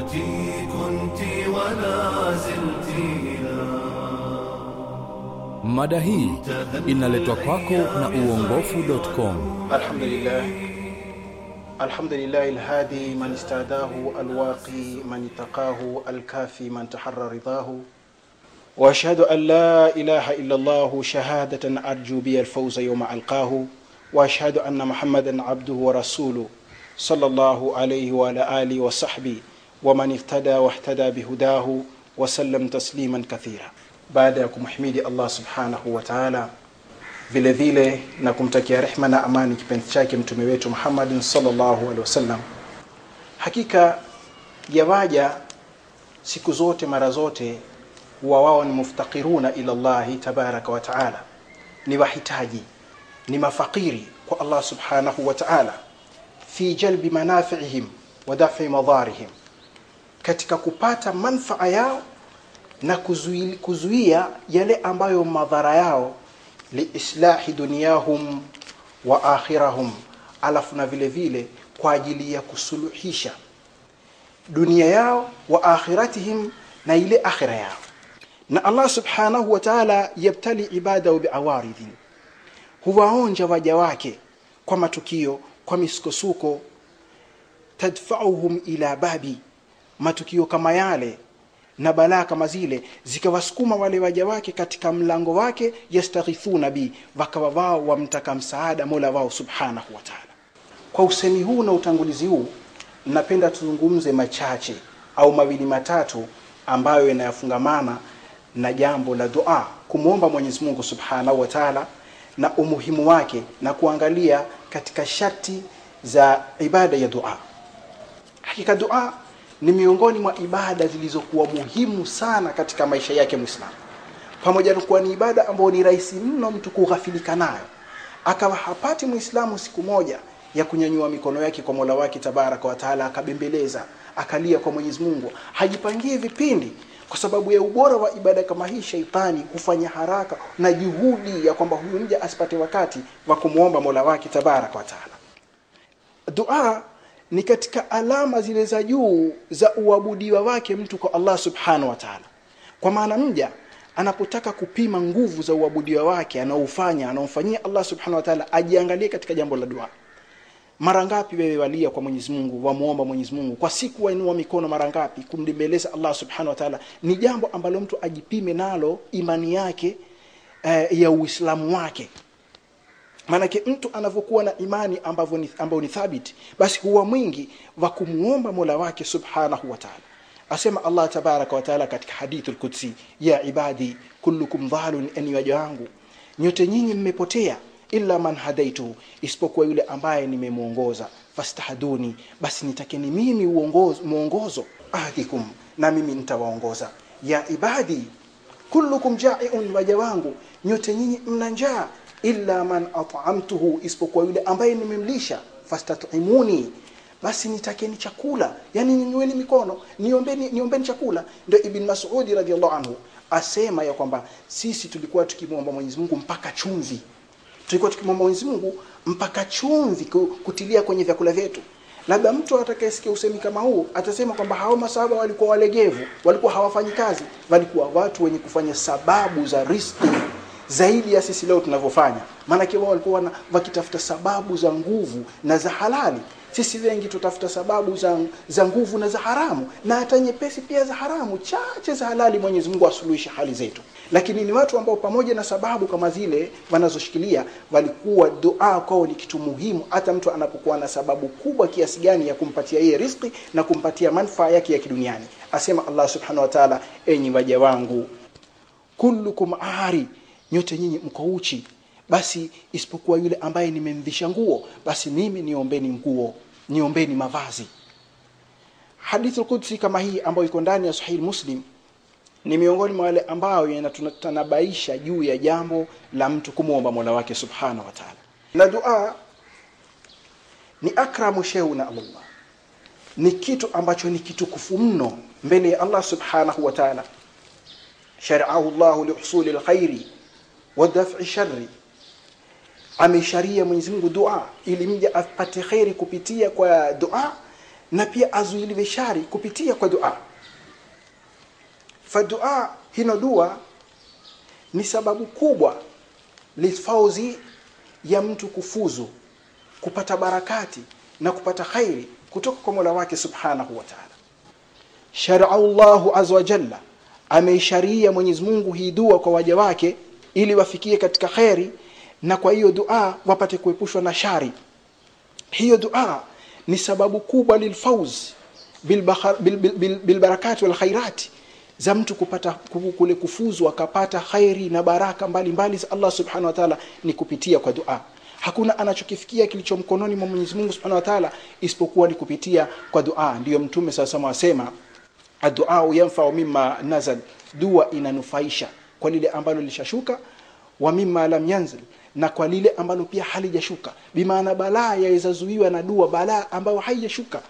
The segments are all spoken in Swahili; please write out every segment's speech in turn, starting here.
كنت كنت ولا زلت Mada hii inaletwa kwako na uongofu.com. الحمد لله الحمد لله الهادي من استهداه الواقي من اتقاه الكافي من تحرى رضاه واشهد ان لا اله الا الله شهاده ارجو بي الفوز يوم القاه واشهد ان محمدا عبده ورسوله صلى الله عليه وعلى اله وصحبه ومن اهتدى واهتدى بهداه وسلم تسليما كثيرا بعد kumhimidi Allah subhanahu wa ta'ala vile vile na kumtakia rehma na amani kipenzi chake mtume wetu Muhammadin sallallahu alaihi wasallam. Hakika ya waja siku zote mara zote huwa wao ni muftakiruna ila Allahi tabaraka wa taala, ni wahitaji, ni mafakiri kwa Allah subhanahu wa taala, fi jalbi manafiihim wa dafi madharihim, katika kupata manfaa yao na kuzuia, kuzuia yale ambayo madhara yao liislahi dunyahum wa akhirahum, alafu na vile vile kwa ajili ya kusuluhisha dunia yao wa akhiratihim, na ile akhira yao. Na Allah subhanahu wa ta'ala yabtali ibadahu biawaridhin, huwaonja waja wake kwa matukio, kwa misukosuko, tadfauhum ila babi, matukio kama yale na balaa kama zile zikawasukuma wale waja wake katika mlango wake, yastaghithuna bi, wakawa wao wamtaka msaada mola wao subhanahu wa taala. Kwa usemi huu na utangulizi huu, napenda tuzungumze machache au mawili matatu ambayo yanayofungamana na jambo la dua, kumwomba Mwenyezi Mungu subhanahu wa taala na umuhimu wake, na kuangalia katika sharti za ibada ya dua. Hakika dua ni miongoni mwa ibada zilizokuwa muhimu sana katika maisha yake Muislamu, pamoja na kuwa ni ibada ambayo ni rahisi mno mtu kughafilika nayo, akawa hapati Muislamu siku moja ya kunyanyua mikono yake kwa Mola wake tabaraka wa taala, akabembeleza akalia kwa Mwenyezi Mungu, hajipangie vipindi kwa sababu ya ubora wa ibada kama hii. Shaitani hufanya haraka na juhudi ya kwamba huyu mja asipate wakati wa kumwomba Mola wake tabaraka wa taala. Dua ni katika alama zile za juu za uabudiwa wake mtu kwa Allah subhanahu wa ta'ala. Kwa maana mja anapotaka kupima nguvu za uabudiwa wake anaofanya anaomfanyia Allah subhanahu wa ta'ala, ajiangalie katika jambo la dua. Mara ngapi wewe walia kwa Mwenyezi Mungu, wamuomba Mwenyezi Mungu kwa siku, wainua mikono mara ngapi kumdembeleza Allah subhanahu wa ta'ala? Ni jambo ambalo mtu ajipime nalo imani yake eh, ya Uislamu wake maanake mtu anavyokuwa na imani ambavyo ni, ambayo ni thabiti basi huwa mwingi wa kumuomba mola wake subhanahu wa taala. Asema allah tabaraka wa taala katika hadithu lqudsi ya ibadi kullukum dhalun enyi waja wangu nyote nyinyi mmepotea illa man hadaitu isipokuwa yule ambaye nimemwongoza fastahduni basi nitakeni mimi uongozo, mwongozo ahdikum na mimi nitawaongoza. Ya ibadi kullukum jaiun waja wangu nyote nyinyi mna njaa illa man at'amtuhu, isipokuwa yule ambaye nimemlisha. Fastatimuni, basi nitakeni chakula, yani ninyweni mikono, niombeni, niombeni chakula. Ndio Ibn Mas'ud radhiallahu anhu asema ya kwamba sisi tulikuwa tukimwomba Mwenyezi Mungu mpaka chumvi, tulikuwa tukimwomba Mwenyezi Mungu mpaka chumvi kutilia kwenye vyakula vyetu. Labda mtu atakayesikia usemi kama huu atasema kwamba hao masahaba walikuwa walegevu, walikuwa hawafanyi kazi, walikuwa watu wenye kufanya sababu za riziki zaidi ya sisi leo tunavyofanya. Maanake wao walikuwa wakitafuta sababu za nguvu na za halali. Sisi wengi tutafuta sababu za, za nguvu na za haramu, na hata nyepesi pia za haramu, chache za halali. Mwenyezi Mungu asuluhishe hali zetu, lakini ni watu ambao pamoja na sababu kama zile wanazoshikilia, walikuwa dua kwao ni kitu muhimu. Hata mtu anapokuwa na sababu kubwa kiasi gani ya kumpatia yeye riziki na kumpatia manufaa yake ya kiduniani, asema Allah subhanahu wa ta'ala, enyi waja wangu, kullukum ari nyote nyinyi mko uchi, basi isipokuwa yule ambaye nimemvisha nguo, basi mimi niombeni nguo, niombeni mavazi. Hadithul kudsi kama hii ambayo iko ndani ya Sahih Muslim ni miongoni mwa wale ambao yanatanabaisha juu ya jambo la mtu kumwomba Mola wake subhanahu wa ta'ala. Na dua ni akramu shay'un na Allah, ni kitu ambacho ni kitukufu mno mbele ya Allah subhanahu wa ta'ala. Shar'ahu llahu lihusuli alkhairi wa daf'i sharri, amesharia Mwenyezi Mungu dua ili mja apate khairi kupitia kwa dua na pia azuiliwe shari kupitia kwa dua fadua hino dua ni sababu kubwa lifauzi ya mtu kufuzu kupata barakati na kupata khairi kutoka kwa Mola wake Subhanahu wa Ta'ala. Shar'a Allahu azza wa jalla ameisharia Mwenyezi Mungu hii dua kwa waja wake ili wafikie katika kheri na kwa hiyo dua wapate kuepushwa na shari. Hiyo dua ni sababu kubwa lilfauz bilbarakati bil, bil, bil, wal za mtu kupata kule kufuzu akapata khairi na baraka mbalimbali za Allah subhanahu wa ta'ala ni kupitia kwa dua. Hakuna anachokifikia kilicho mkononi mwa Mwenyezi Mungu subhanahu wa ta'ala isipokuwa ni kupitia kwa dua. Ndiyo mtume sasa wasema addu'a yanfa'u mimma nazal. Dua inanufaisha kwa lile ambalo lishashuka wa mimma lam yanzil na kwa lile ambalo pia halijashuka. Bimaana balaa yaweza zuiwa na dua balaa ambayo haijashuka.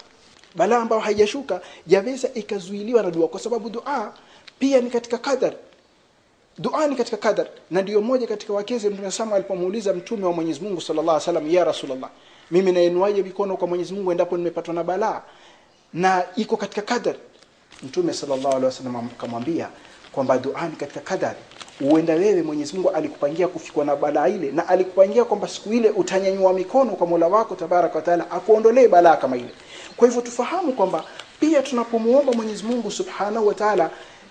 Balaa ambayo haijashuka yaweza ikazuiliwa na dua kwa sababu dua pia ni katika kadar dua ni katika kadar na ndiyo moja katika wakezi mtume sama alipomuuliza mtume wa Mwenyezi Mungu sallallahu alaihi wasallam ya rasulullah mimi nainuaje mikono kwa Mwenyezi Mungu endapo nimepatwa na balaa? Na iko katika kadar mtume sallallahu alaihi wasallam akamwambia kwamba dua ni katika kadari, uenda wewe Mwenyezi Mungu alikupangia kufikwa na balaa ile na alikupangia kwamba siku ile utanyanyua mikono kwa Mola wako tabaraka wa taala akuondolee balaa kama ile. Kwa hivyo tufahamu kwamba pia tunapomuomba Mwenyezi Mungu Subhanahu wa Ta'ala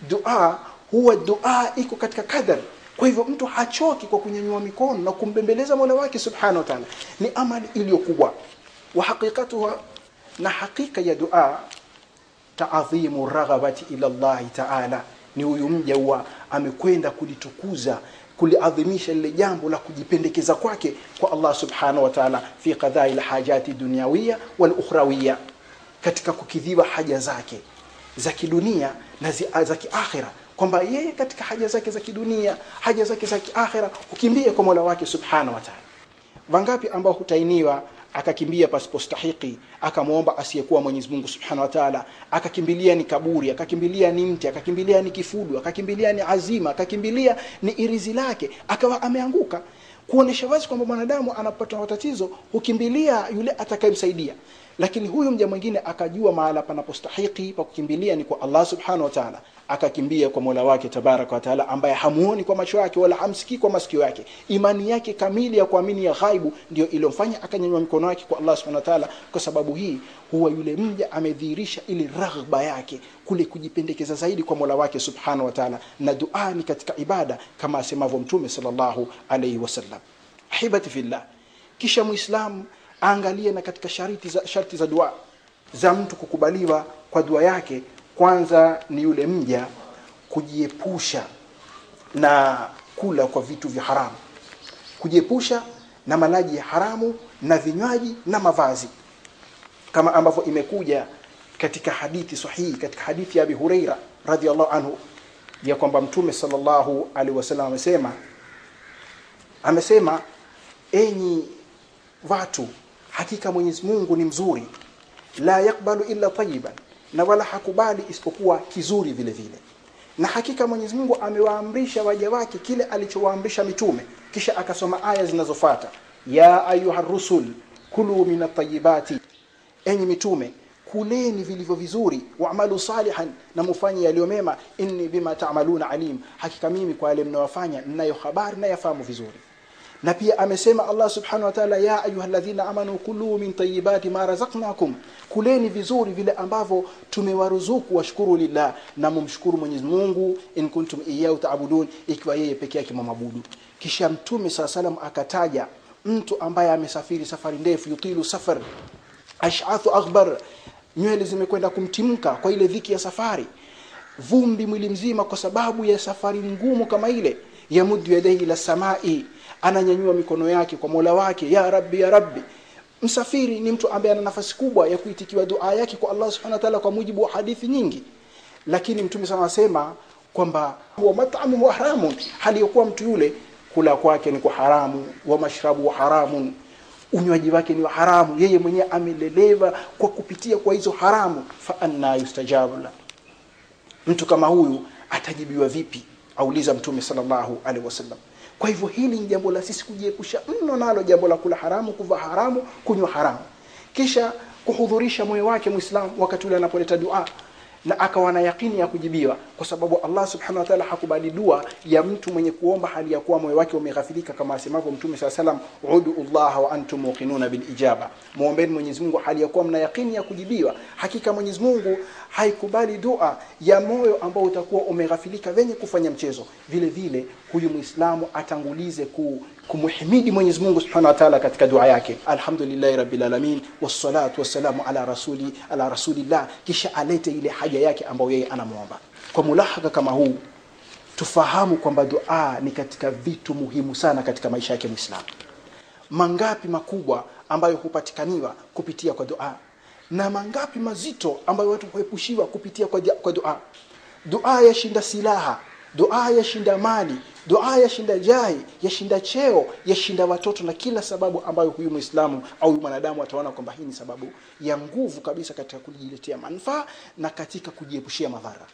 dua huwa dua iko katika kadari. kwa hivyo mtu hachoki kwa kunyanyua mikono na kumbembeleza Mola wake Subhanahu wa Ta'ala. Ni amali iliyokubwa wa haqiqatuha na hakika ya dua ta'adhimu raghabati ila Allah Ta'ala ni huyu mja huwa amekwenda kulitukuza kuliadhimisha lile jambo la kujipendekeza kwake kwa Allah subhanahu wa ta'ala fi qadai alhajati dunyawiya wal ukhrawiyya katika kukidhiwa haja zake za kidunia na za kiakhira. Kwamba yeye katika haja zake za kidunia haja zake za kiakhira hukimbia kwa Mola wake subhanahu wa ta'ala. Wangapi ambao hutainiwa akakimbia pasipostahiki akamwomba asiyekuwa Mwenyezi Mungu Subhanahu wa Ta'ala. Akakimbilia ni kaburi akakimbilia ni mti akakimbilia ni kifudu akakimbilia ni azima akakimbilia ni irizi lake. Akawa ameanguka. Kuonesha wazi kwamba mwanadamu anapata matatizo hukimbilia yule atakayemsaidia. Lakini huyu mja mwingine akajua mahala panapostahiki pa kukimbilia ni kwa Allah Subhanahu wa Ta'ala akakimbia kwa Mola wake tabaraka wa Taala ambaye hamuoni kwa macho yake wala hamsikii kwa masikio yake. Imani yake kamili ya kuamini ya ghaibu ndio iliyomfanya akanyanyua mikono yake kwa Allah Subhanahu wa Taala. Kwa sababu hii huwa yule mja amedhihirisha ili raghba yake kule kujipendekeza zaidi kwa Mola wake Subhanahu wa Taala na dua ni katika ibada kama asemavyo Mtume sallallahu alayhi wasallam ahibati fillah. Kisha muislamu aangalie na katika sharti za sharti za dua za mtu kukubaliwa kwa dua yake kwanza ni yule mja kujiepusha na kula kwa vitu vya haramu. Kujiepusha na malaji ya haramu na vinywaji na mavazi. Kama ambavyo imekuja katika hadithi sahihi katika hadithi ya Abi Huraira radhiallahu anhu ya kwamba mtume sallallahu alaihi wasallam amesema amesema enyi watu hakika Mwenyezi Mungu ni mzuri. La yakbalu illa tayyiban na wala hakubali isipokuwa kizuri vile vile. Na hakika Mwenyezi Mungu amewaamrisha waja wake kile alichowaamrisha mitume. Kisha akasoma aya zinazofuata. Ya ayuha rusul kulu min at-tayyibati enyi mitume kuleni vilivyo vizuri waamalu salihan na mufanye yaliyo mema. Inni bima ta'maluna alim. Hakika mimi kwa yale mnayofanya ninayo habari na yafahamu vizuri na pia amesema Allah subhanahu wa ta'ala ya ayyuhalladhina amanu kulu min tayyibati ma razaqnakum. Kuleni vizuri vile ambavyo tumewaruzuku washukuru lillah na mumshukuru Mwenyezi Mungu in kuntum iyyahu ta'budun ikiwa yeye peke yake mwabudu kisha mtume sala salam akataja mtu ambaye amesafiri safari ndefu yutilu safar ash'athu aghbar nywele zimekwenda kumtimka kwa ile dhiki ya safari vumbi mwili mzima kwa sababu ya safari ngumu kama ile yamuddu yadayhi ila samai ananyanyua mikono yake kwa Mola wake ya Rabbi ya Rabbi. Msafiri ni mtu ambaye ana nafasi kubwa ya kuitikiwa dua yake kwa Allah Subhanahu wa ta'ala kwa mujibu wa hadithi nyingi. Lakini mtume sana asema kwamba huwa mat'amu wa haramun. Hali yakuwa mtu yule kula kwake ni kwa haramu wa mashrabu wa haramun. Unywaji wake ni wa haramu. Yeye mwenyewe amelelewa kwa kupitia kwa hizo haramu. Fa anna yustajabu la. Mtu kama huyu atajibiwa vipi? Auliza mtume sallallahu alaihi wasallam kwa hivyo hili ni jambo la sisi kujiepusha mno nalo jambo la kula haramu kuvaa haramu kunywa haramu. Kisha kuhudhurisha moyo wake muislamu wakati ule anapoleta dua na akawa na yakini ya kujibiwa kwa sababu Allah subhanahu wa ta'ala hakubali dua ya mtu mwenye kuomba hali ya kuwa moyo wake umeghafilika kama asemavyo mtume swalla salam udu Allah wa antum muqinuna bil ijaba. Muombeni Mwenyezi Mungu hali ya kuwa mna yakini ya kujibiwa. Hakika Mwenyezi Mungu haikubali dua ya moyo ambao utakuwa umeghafilika venye kufanya mchezo. Vile vile huyu muislamu atangulize ku kumuhimidi Mwenyezi Mungu Subhanahu wa Ta'ala katika dua yake. Alhamdulillahi rabbil alamin wassalatu wassalamu ala rasuli ala rasulillah. Kisha alete ile haja yake ambayo yeye anamuomba kwa mulahaka kama huu tufahamu kwamba dua ni katika vitu muhimu sana katika maisha yake muislamu mangapi makubwa ambayo hupatikaniwa kupitia kwa dua na mangapi mazito ambayo watu huepushiwa kupitia kwa, dua. Dua yashinda silaha dua yashinda mali dua yashinda jahi yashinda cheo yashinda watoto na kila sababu ambayo huyu muislamu au huyu mwanadamu ataona kwamba hii ni sababu ya nguvu kabisa katika kujiletea manufaa na katika kujiepushia madhara.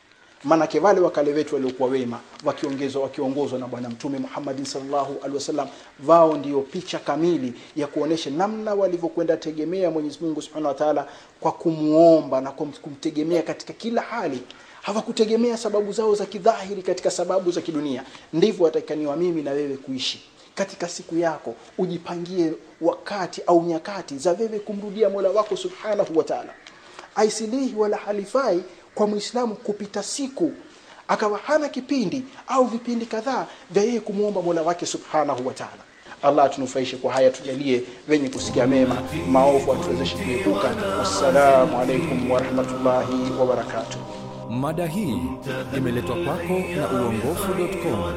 Maanake wale wakale wetu waliokuwa wema wakiongezwa wakiongozwa na bwana mtume Muhammad sallallahu alaihi wasallam wao ndio picha kamili ya kuonesha namna walivyokwenda tegemea Mwenyezi Mungu Subhanahu wa Ta'ala kwa kumuomba na kumtegemea katika kila hali hawakutegemea sababu zao za kidhahiri katika sababu za kidunia. Ndivyo watakaniwa mimi na wewe kuishi. Katika siku yako ujipangie wakati au nyakati za wewe kumrudia Mola wako Subhanahu wa Ta'ala. Aisilihi wala halifai kwa Muislamu kupita siku akawa hana kipindi au vipindi kadhaa vya yeye kumwomba Mola wake Subhanahu wa Ta'ala. Allah atunufaishe kwa haya tujalie wenye kusikia mema maovu atuwezeshe kuepuka. Wassalamu alaikum warahmatullahi wabarakatuh Mada hii imeletwa kwako na uongofu.com.